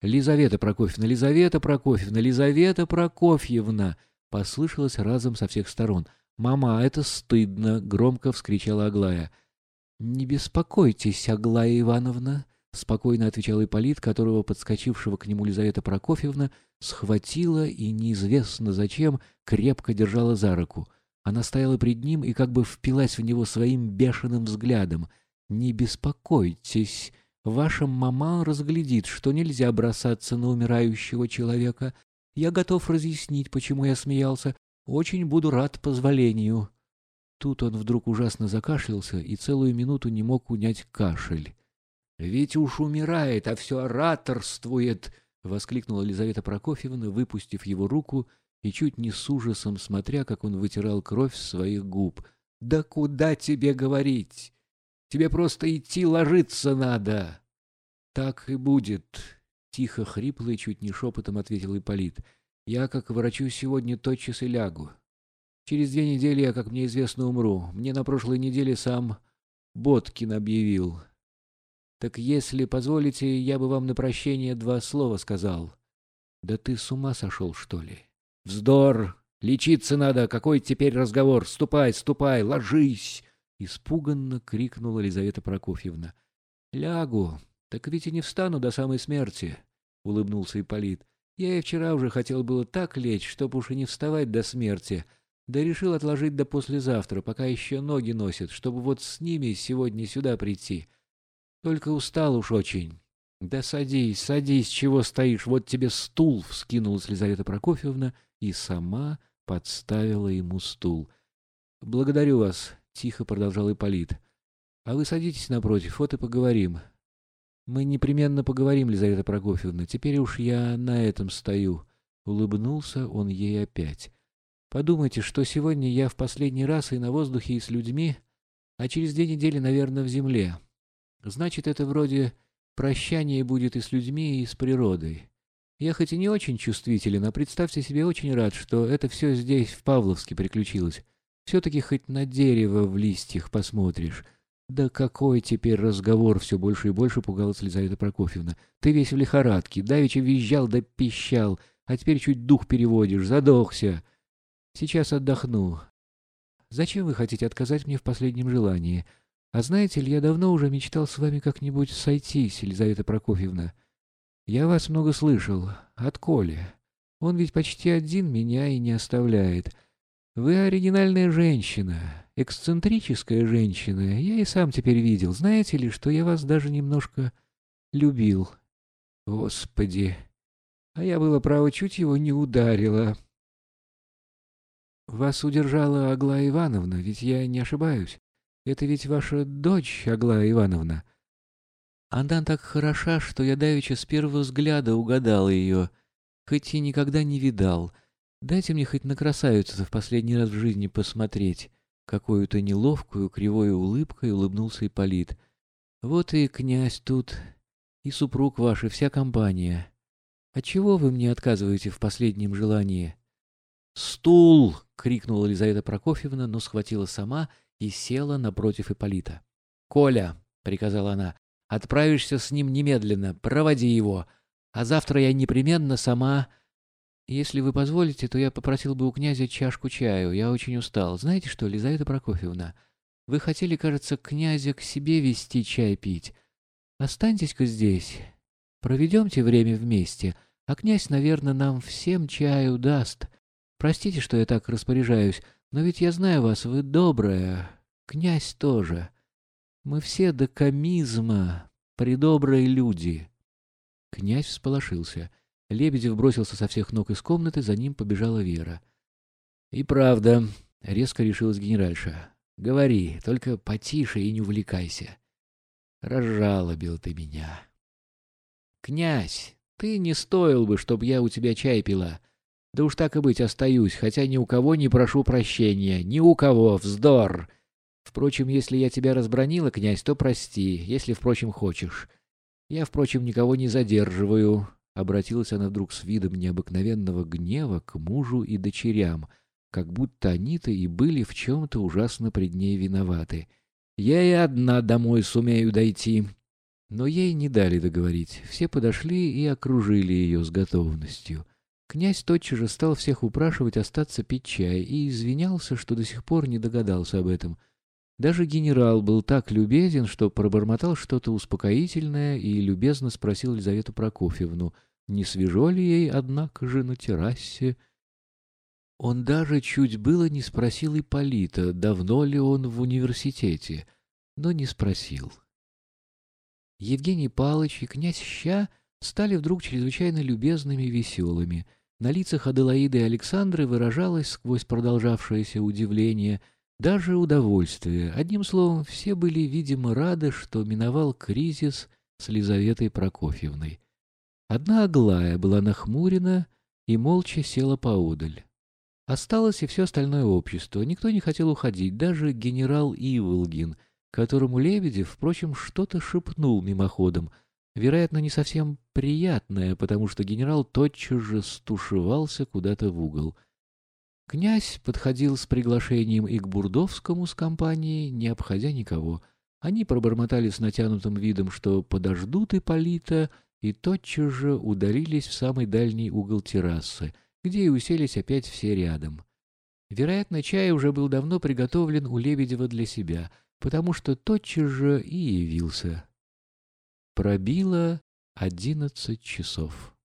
Лизавета Прокофьевна, Лизавета Прокофьевна, Лизавета Прокофьевна!» Послышалось разом со всех сторон. «Мама, это стыдно!» — громко вскричала Аглая. «Не беспокойтесь, Аглая Ивановна!» — спокойно отвечал Ипполит, которого, подскочившего к нему Лизавета Прокофьевна, схватила и, неизвестно зачем, крепко держала за руку. Она стояла пред ним и как бы впилась в него своим бешеным взглядом. «Не беспокойтесь!» Ваша мама разглядит, что нельзя бросаться на умирающего человека. Я готов разъяснить, почему я смеялся. Очень буду рад позволению». Тут он вдруг ужасно закашлялся и целую минуту не мог унять кашель. «Ведь уж умирает, а все ораторствует!» — воскликнула Елизавета Прокофьевна, выпустив его руку и чуть не с ужасом смотря, как он вытирал кровь с своих губ. «Да куда тебе говорить? Тебе просто идти ложиться надо!» «Так и будет!» — тихо, хрипло и чуть не шепотом ответил Ипполит. «Я, как врачу, сегодня тотчас и лягу. Через две недели я, как мне известно, умру. Мне на прошлой неделе сам Боткин объявил. Так если позволите, я бы вам на прощение два слова сказал. Да ты с ума сошел, что ли? Вздор! Лечиться надо! Какой теперь разговор? Ступай, ступай, ложись! Испуганно крикнула Лизавета Прокофьевна. Лягу. Так ведь и не встану до самой смерти, улыбнулся Ипполит. Я и вчера уже хотел было так лечь, чтоб уж и не вставать до смерти, да решил отложить до послезавтра, пока еще ноги носят, чтобы вот с ними сегодня сюда прийти. Только устал уж очень. Да садись, садись, чего стоишь, вот тебе стул, вскинулась Лизавета Прокофьевна и сама подставила ему стул. Благодарю вас, тихо продолжал Ипполит. А вы садитесь напротив, вот и поговорим. Мы непременно поговорим, Лизавета Прокофьевна. Теперь уж я на этом стою. Улыбнулся он ей опять. Подумайте, что сегодня я в последний раз и на воздухе, и с людьми, а через две недели, наверное, в земле. Значит, это вроде прощание будет и с людьми, и с природой. Я хоть и не очень чувствителен, а представьте себе, очень рад, что это все здесь, в Павловске, приключилось. Все-таки хоть на дерево в листьях посмотришь. Да какой теперь разговор, все больше и больше пугалась Лизавета Прокофьевна. Ты весь в лихорадке, давеча визжал да пищал, а теперь чуть дух переводишь, задохся. Сейчас отдохну. Зачем вы хотите отказать мне в последнем желании? А знаете ли, я давно уже мечтал с вами как-нибудь сойтись, Елизавета Прокофьевна. Я вас много слышал. От Коли. Он ведь почти один меня и не оставляет. Вы оригинальная женщина, эксцентрическая женщина. Я и сам теперь видел. Знаете ли, что я вас даже немножко любил. Господи! А я было право чуть его не ударила. Вас удержала Аглая Ивановна, ведь я не ошибаюсь. Это ведь ваша дочь, Аглая Ивановна. Она так хороша, что я давеча с первого взгляда угадал ее, хоть и никогда не видал. Дайте мне хоть на красавицу в последний раз в жизни посмотреть. Какую-то неловкую, кривой улыбкой улыбнулся Ипполит. Вот и князь тут, и супруг ваш, и вся компания. Отчего вы мне отказываете в последнем желании? «Стул!» — крикнула Елизавета Прокофьевна, но схватила сама и села напротив Ипполита. «Коля!» — приказала она. «Отправишься с ним немедленно, проводи его, а завтра я непременно сама...» «Если вы позволите, то я попросил бы у князя чашку чаю. Я очень устал. Знаете что, Лизавета Прокофьевна, вы хотели, кажется, князя к себе вести чай пить. Останьтесь-ка здесь. Проведемте время вместе, а князь, наверное, нам всем чаю даст. Простите, что я так распоряжаюсь, но ведь я знаю вас, вы добрая, князь тоже. Мы все до комизма, придобрые люди. Князь всполошился. Лебедев бросился со всех ног из комнаты, за ним побежала Вера. — И правда, — резко решилась генеральша. — Говори, только потише и не увлекайся. Разжалобил ты меня. — Князь, ты не стоил бы, чтоб я у тебя чай пила. Да уж так и быть, остаюсь, хотя ни у кого не прошу прощения, ни у кого, вздор. Впрочем, если я тебя разбронила, князь, то прости, если, впрочем, хочешь. Я, впрочем, никого не задерживаю. Обратилась она вдруг с видом необыкновенного гнева к мужу и дочерям, как будто они-то и были в чем-то ужасно пред ней виноваты. Я и одна домой сумею дойти. Но ей не дали договорить. Все подошли и окружили ее с готовностью. Князь тотчас же стал всех упрашивать остаться пить чай и извинялся, что до сих пор не догадался об этом. Даже генерал был так любезен, что пробормотал что-то успокоительное и любезно спросил Елизавету Прокофьевну, не свежо ли ей, однако же, на террасе. Он даже чуть было не спросил Ипполита, давно ли он в университете, но не спросил. Евгений Палыч и князь Ща стали вдруг чрезвычайно любезными и веселыми. На лицах Аделаиды и Александры выражалось сквозь продолжавшееся удивление, даже удовольствие. Одним словом, все были, видимо, рады, что миновал кризис с Лизаветой Прокофьевной. Одна Аглая была нахмурена и молча села поодаль. Осталось и все остальное общество. Никто не хотел уходить, даже генерал Иволгин — которому Лебедев, впрочем, что-то шепнул мимоходом, вероятно, не совсем приятное, потому что генерал тотчас же стушевался куда-то в угол. Князь подходил с приглашением и к Бурдовскому с компанией, не обходя никого. Они пробормотали с натянутым видом, что подождут Ипполита, и тотчас же ударились в самый дальний угол террасы, где и уселись опять все рядом. Вероятно, чай уже был давно приготовлен у Лебедева для себя — потому что тотчас же и явился. Пробило одиннадцать часов.